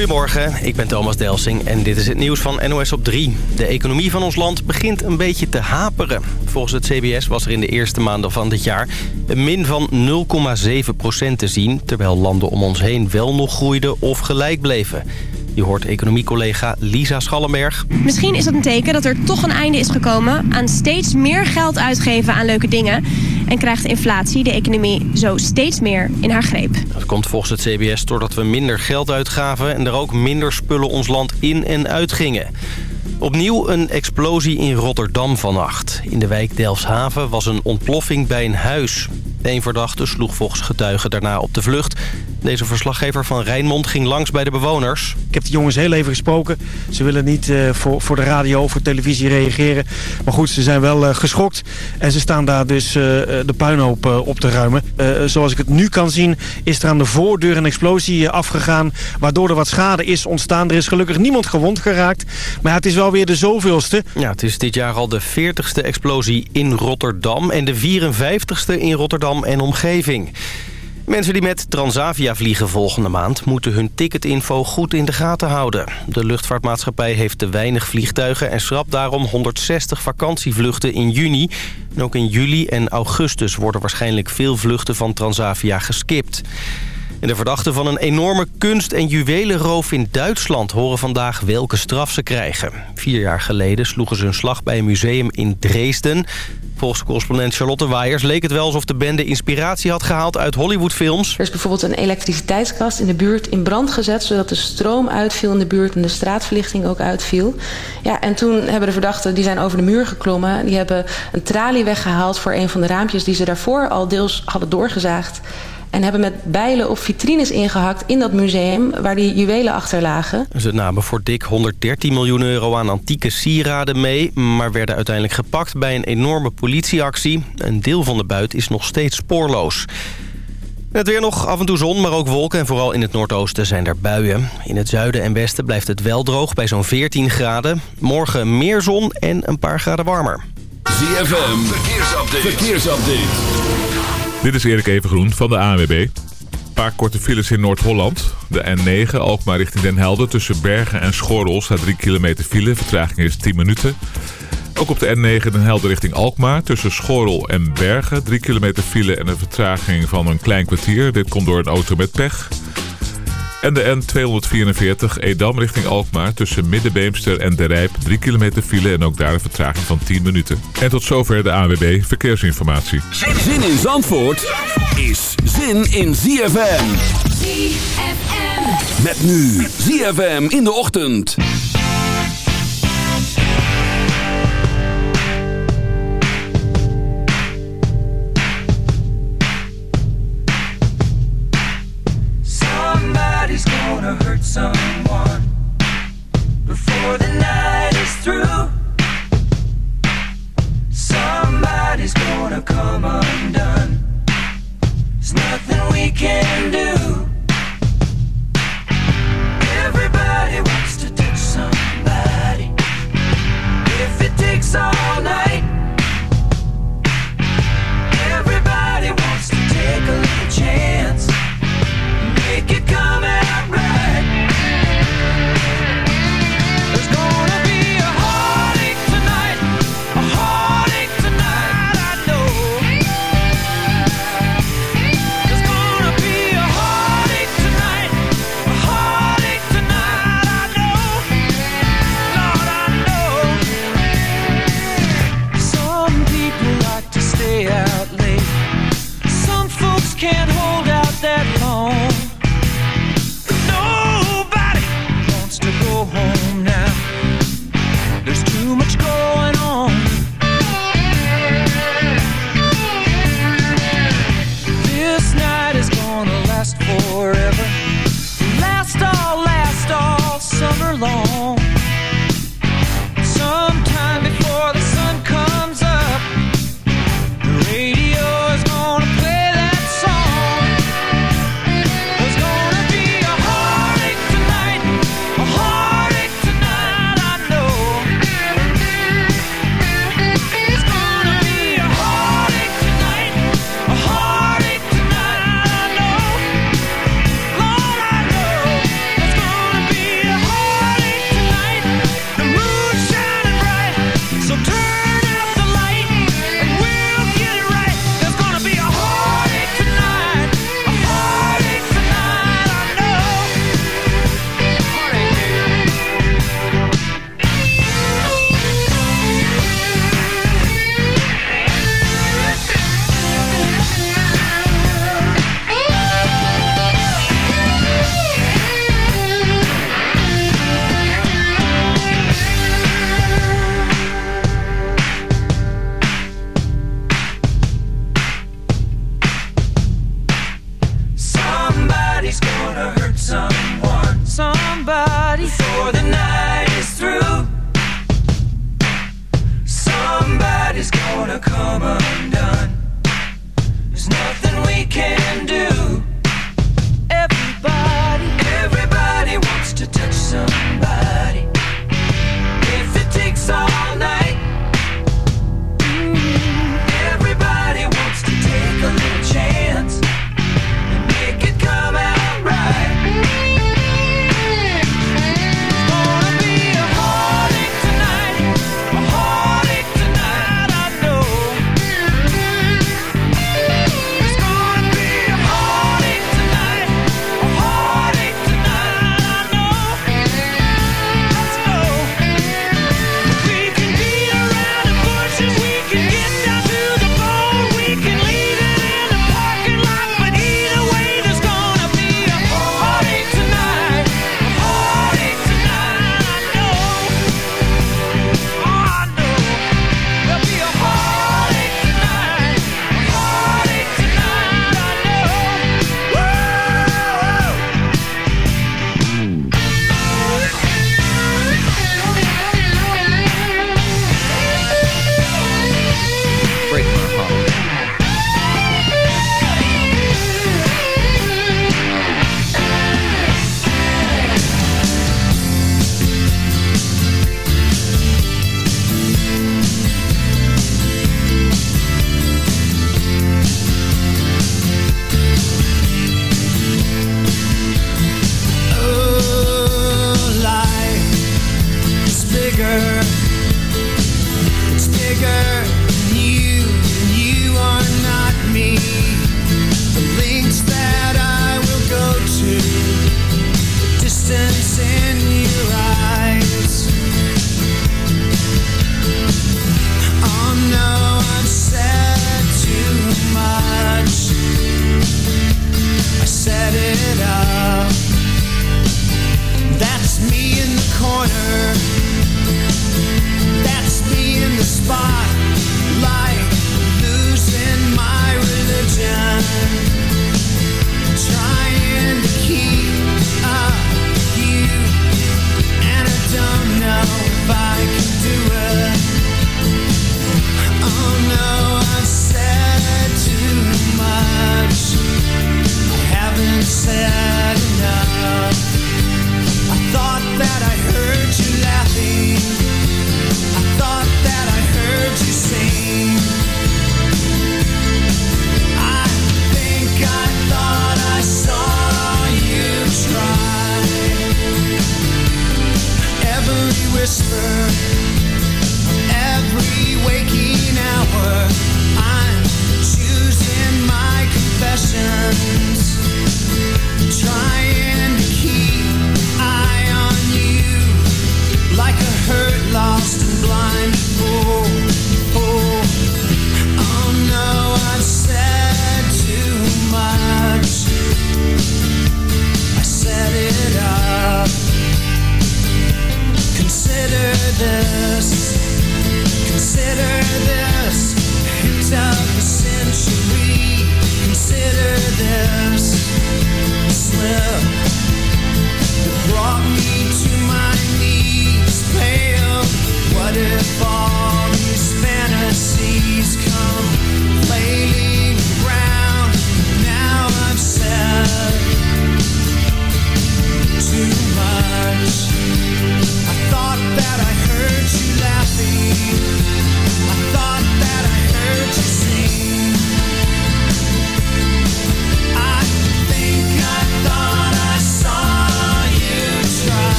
Goedemorgen, ik ben Thomas Delsing en dit is het nieuws van NOS op 3. De economie van ons land begint een beetje te haperen. Volgens het CBS was er in de eerste maanden van dit jaar een min van 0,7% te zien... terwijl landen om ons heen wel nog groeiden of gelijk bleven. Je hoort economiecollega Lisa Schallenberg. Misschien is dat een teken dat er toch een einde is gekomen aan steeds meer geld uitgeven aan leuke dingen. En krijgt inflatie de economie zo steeds meer in haar greep. Dat komt volgens het CBS doordat we minder geld uitgaven... en er ook minder spullen ons land in en uit gingen. Opnieuw een explosie in Rotterdam vannacht. In de wijk Delfshaven was een ontploffing bij een huis. Een verdachte sloeg volgens getuigen daarna op de vlucht. Deze verslaggever van Rijnmond ging langs bij de bewoners. Ik heb de jongens heel even gesproken. Ze willen niet uh, voor, voor de radio of voor televisie reageren. Maar goed, ze zijn wel uh, geschokt. En ze staan daar dus uh, de puinhoop op te ruimen. zoals ik het nu kan zien is er aan de voordeur een explosie afgegaan. Waardoor er wat schade is ontstaan. Er is gelukkig niemand gewond geraakt. Maar het is wel weer de zoveelste. Ja, het is dit jaar al de 40ste explosie in Rotterdam. En de 54ste in Rotterdam en omgeving. Mensen die met Transavia vliegen volgende maand... moeten hun ticketinfo goed in de gaten houden. De luchtvaartmaatschappij heeft te weinig vliegtuigen... en schrapt daarom 160 vakantievluchten in juni. En ook in juli en augustus worden waarschijnlijk veel vluchten van Transavia geskipt. En de verdachten van een enorme kunst- en juwelenroof in Duitsland... horen vandaag welke straf ze krijgen. Vier jaar geleden sloegen ze een slag bij een museum in Dresden. Volgens correspondent Charlotte Waiers leek het wel alsof de bende inspiratie had gehaald uit Hollywoodfilms. Er is bijvoorbeeld een elektriciteitskast in de buurt in brand gezet... zodat de stroom uitviel in de buurt en de straatverlichting ook uitviel. Ja, en toen hebben de verdachten, die zijn over de muur geklommen... die hebben een tralie weggehaald voor een van de raampjes... die ze daarvoor al deels hadden doorgezaagd... En hebben met bijlen op vitrines ingehakt in dat museum waar die juwelen achter lagen. Ze namen voor dik 113 miljoen euro aan antieke sieraden mee... maar werden uiteindelijk gepakt bij een enorme politieactie. Een deel van de buit is nog steeds spoorloos. Het weer nog af en toe zon, maar ook wolken. En vooral in het noordoosten zijn er buien. In het zuiden en westen blijft het wel droog bij zo'n 14 graden. Morgen meer zon en een paar graden warmer. ZFM, verkeersupdate. verkeersupdate. Dit is Erik Evengroen van de ANWB. Een paar korte files in Noord-Holland. De N9, Alkmaar richting Den Helder. Tussen Bergen en Schorrel staat 3 kilometer file. Vertraging is 10 minuten. Ook op de N9 Den Helder richting Alkmaar. Tussen Schorrel en Bergen. 3 kilometer file en een vertraging van een klein kwartier. Dit komt door een auto met pech. En de N244 Edam richting Alkmaar tussen Middenbeemster en De Rijp 3 kilometer file en ook daar een vertraging van 10 minuten. En tot zover de AWB Verkeersinformatie. Zin in Zandvoort is zin in ZFM. ZFM. Met nu ZFM in de ochtend. Someone before the night is through. Somebody's gonna come undone. There's nothing we can do. Everybody wants to touch somebody. If it takes all night,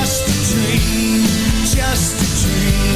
just a dream, just a dream.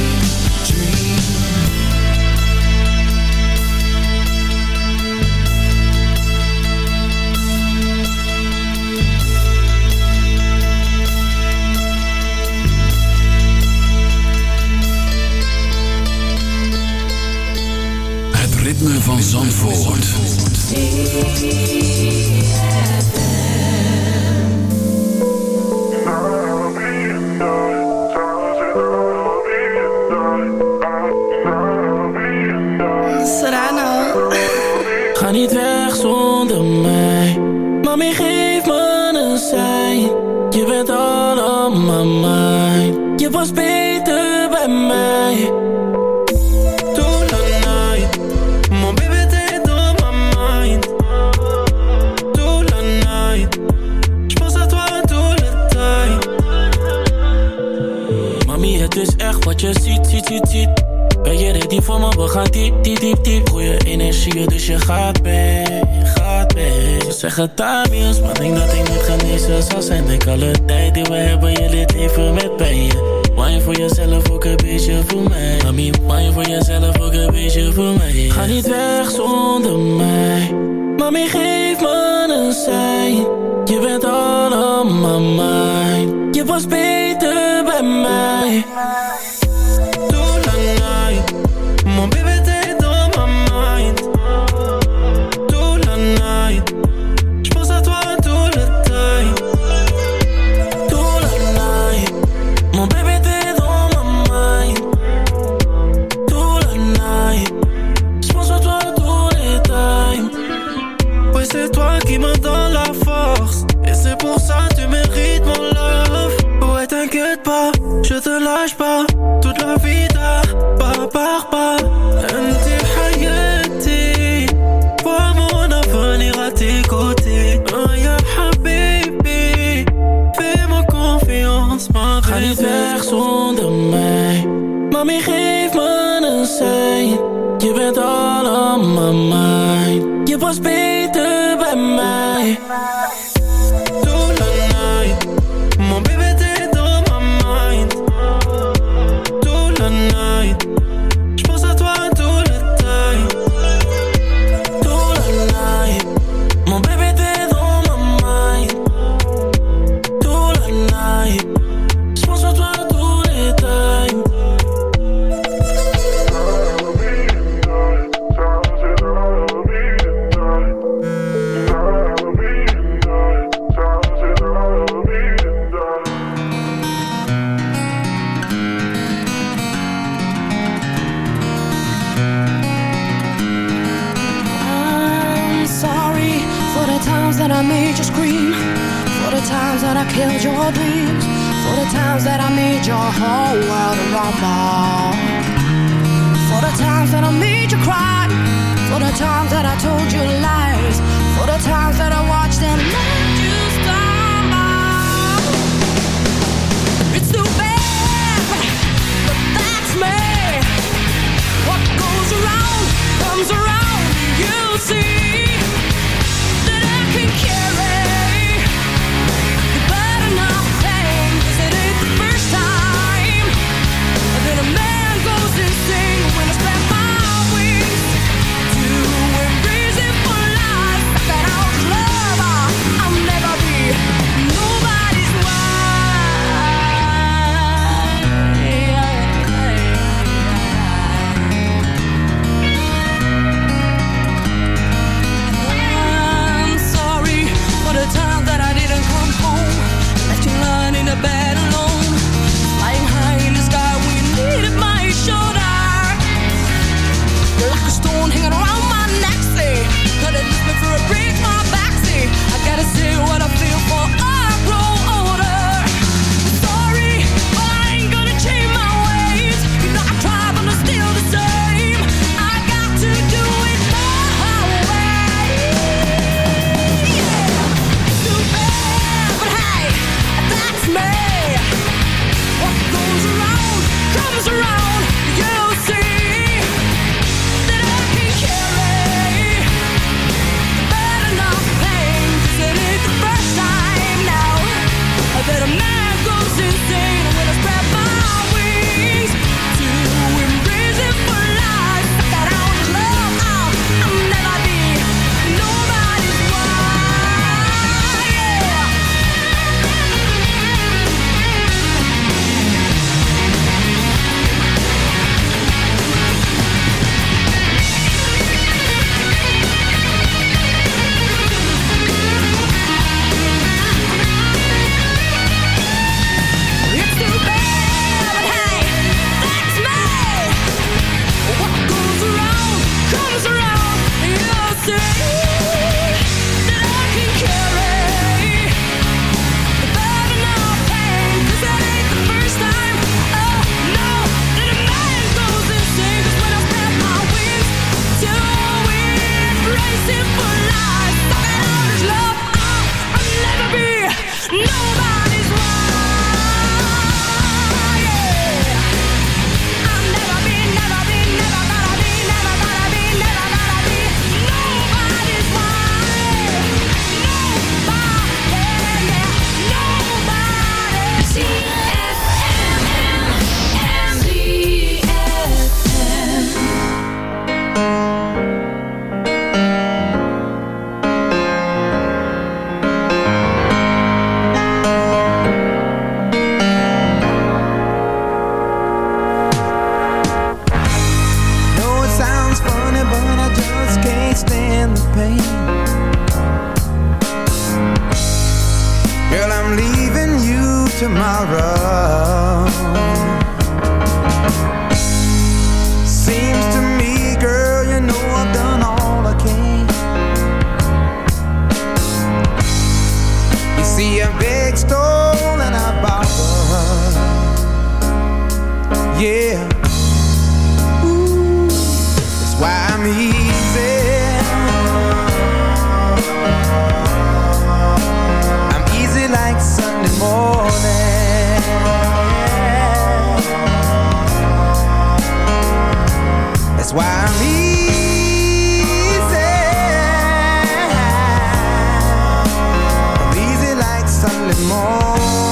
zeggen thuis. te lâche pas Toute la vie pas par pas Anti Hayati Vois mon avenir à tes côtés Aya Habibi Fais-moi confiance ma Ga niet weg zonder mij. Mami geef me een sein Je bent allemaal mijn. Je was beter 妈妈。home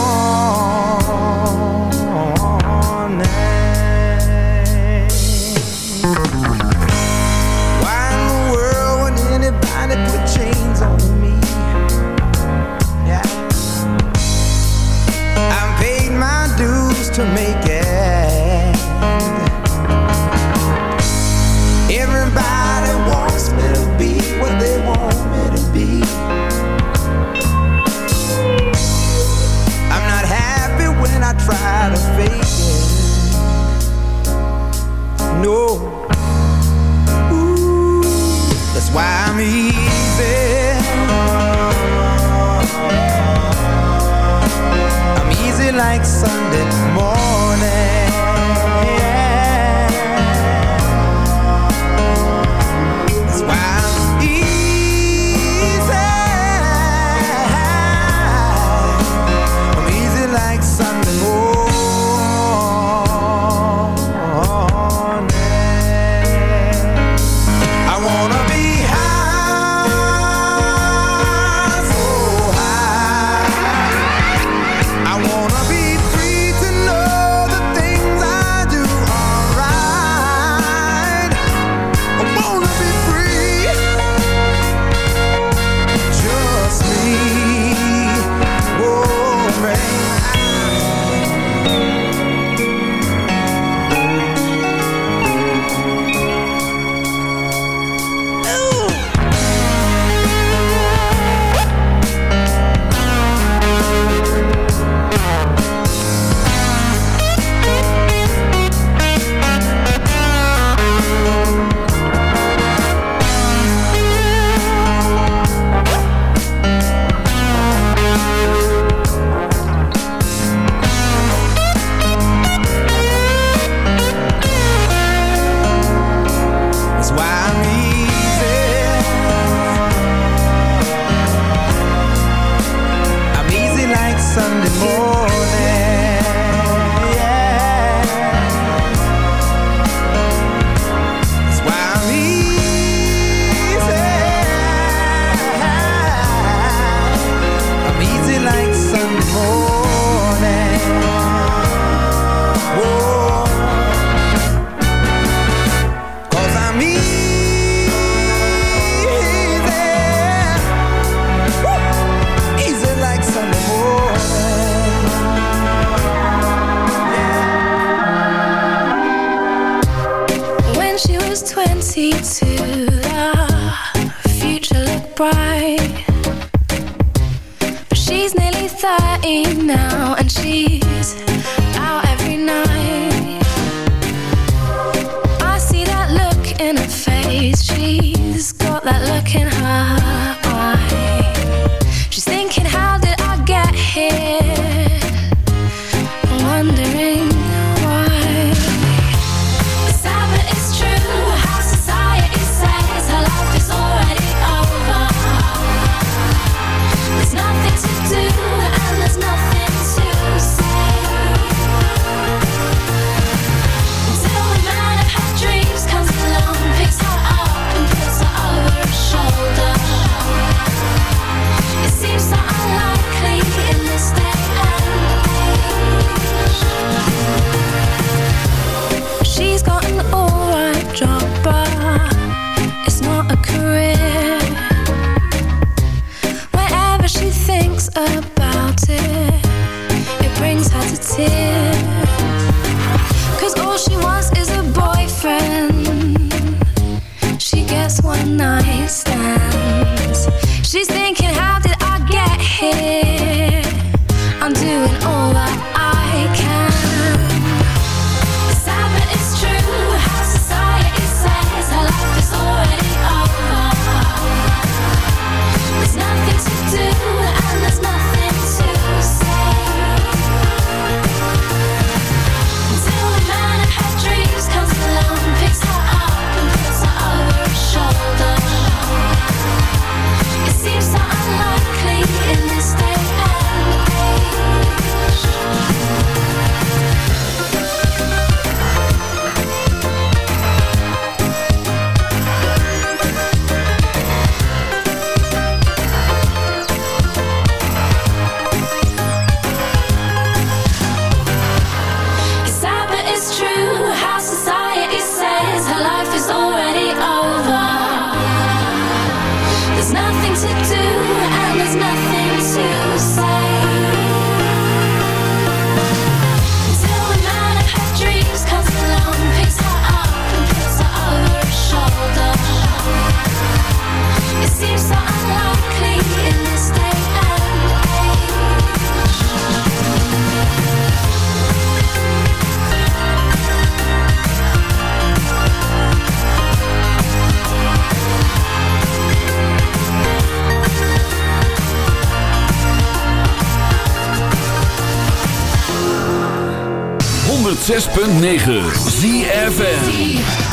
106.9 ZFN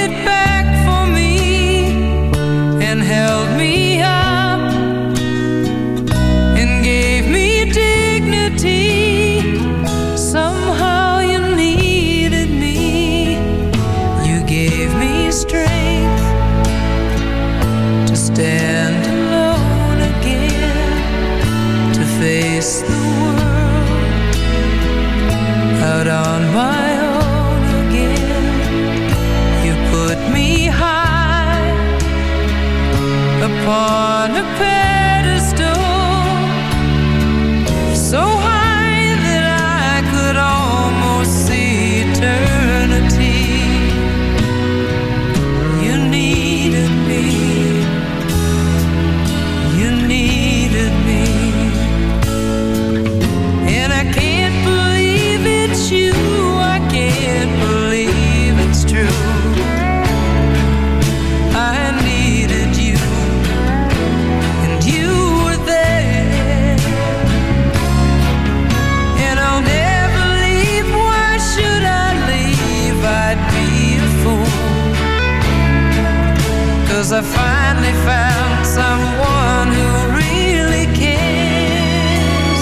I finally found someone who really cares.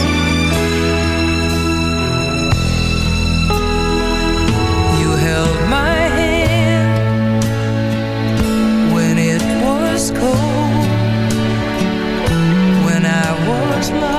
You held my hand When it was cold When I was lost.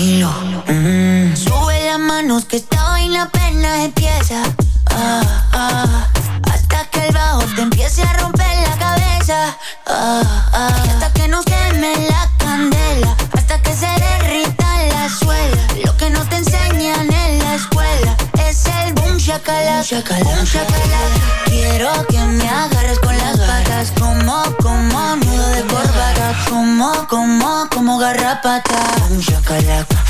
Mm. Sube las manos que esta vaina apenas empieza. Rapata, amjackalak.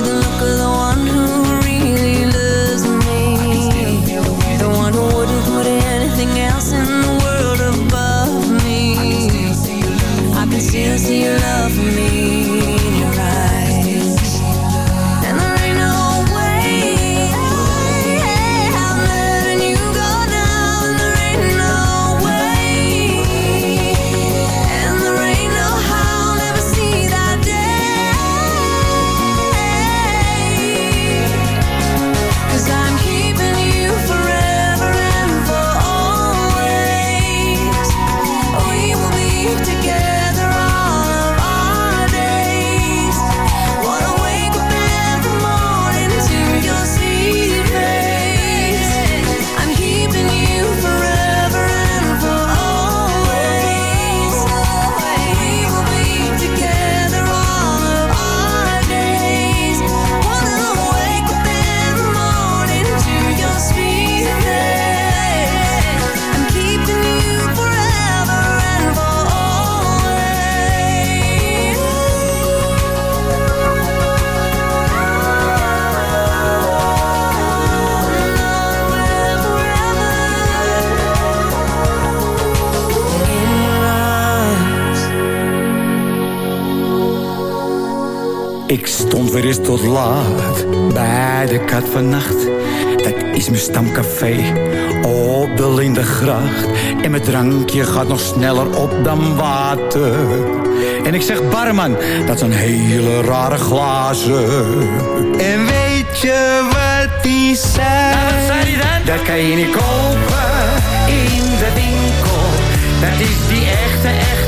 the is tot laat bij de kat van nacht. Dat is mijn stamcafé op de Lindegracht. En mijn drankje gaat nog sneller op dan water. En ik zeg barman, dat zijn hele rare glazen. En weet je wat die zijn? Dat kan je niet kopen in de winkel. Dat is die echte, echte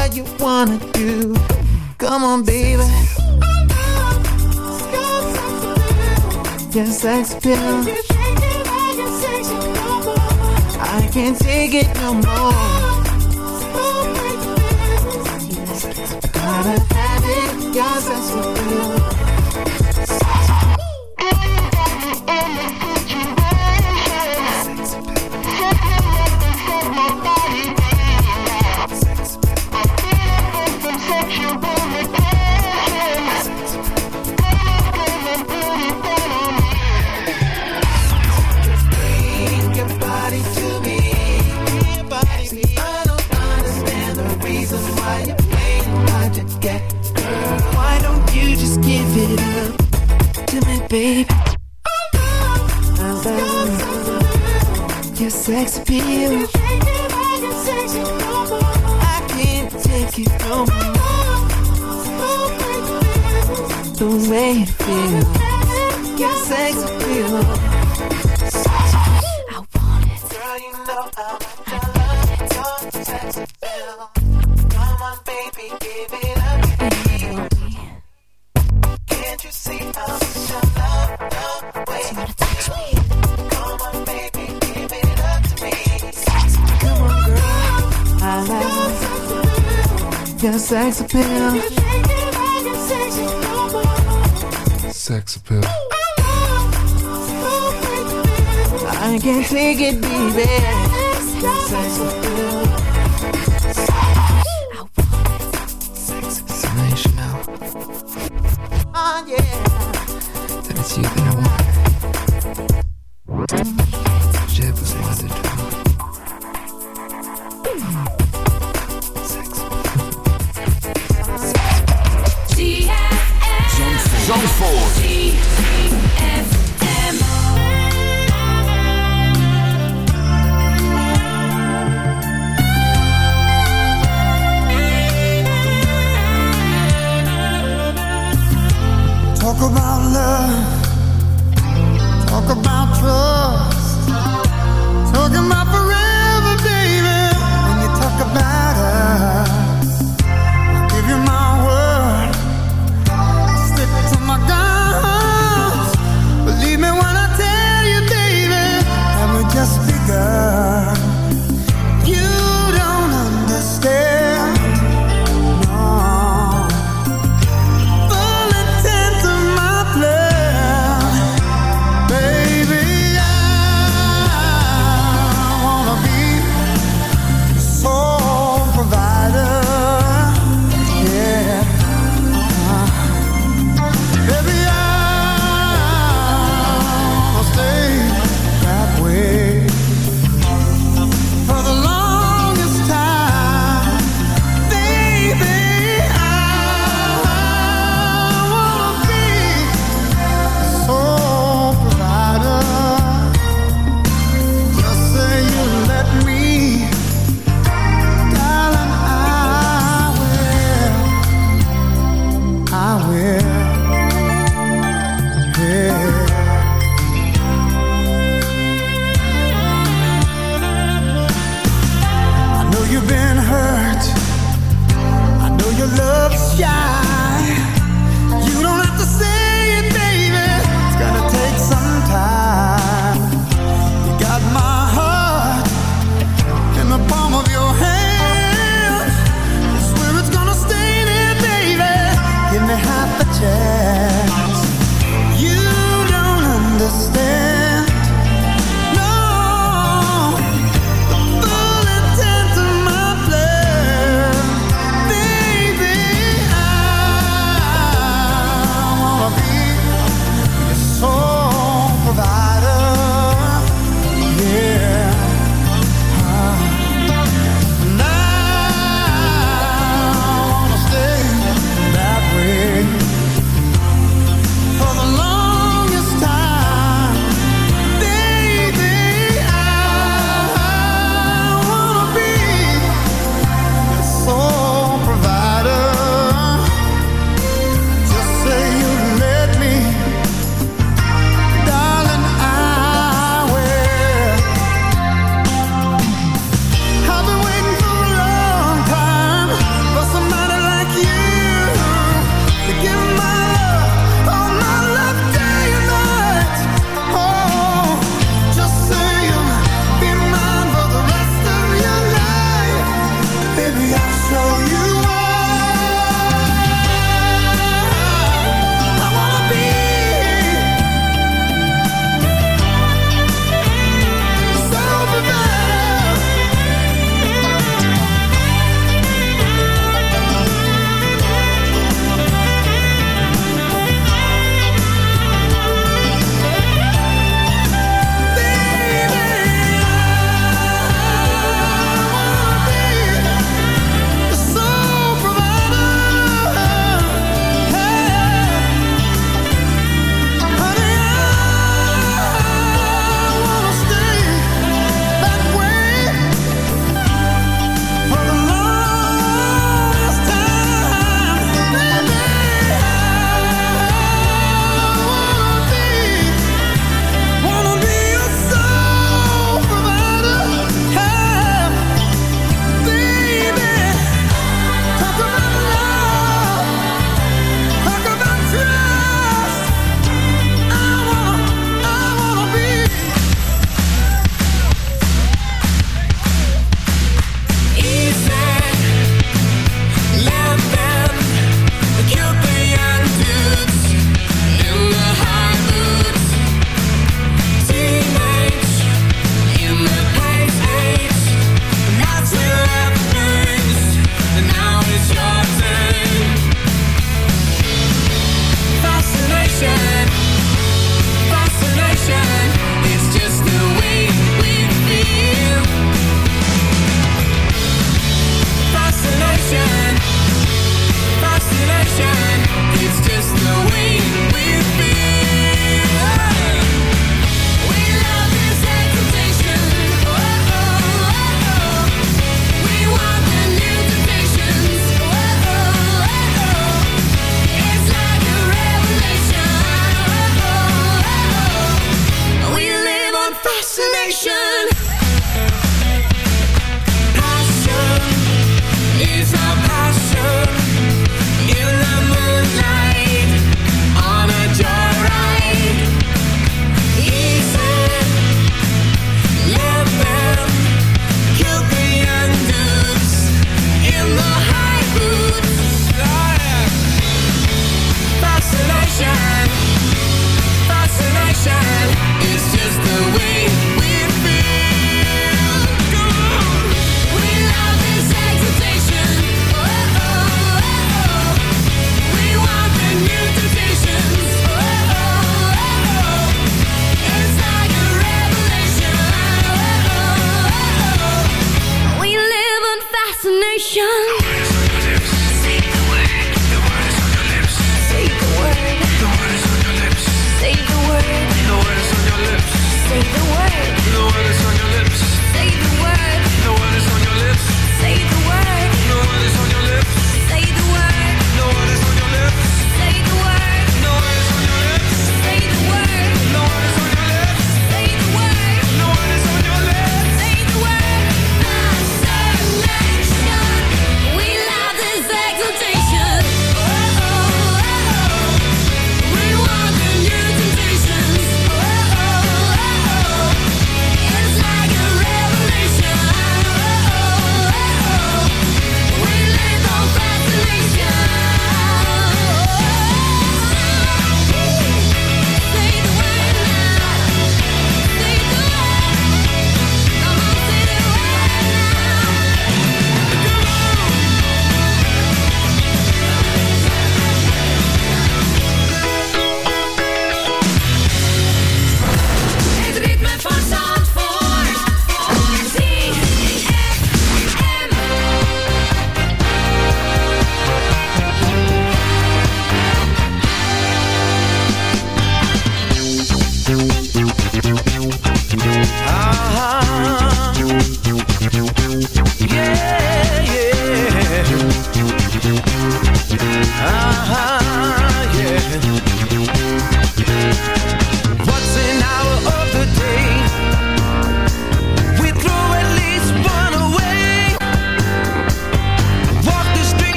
what you wanna do. Come on, baby. Yes, sex appeal. I can't take it no more. I gotta have it. Your sex appeal. baby Take it, baby.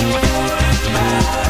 Bye.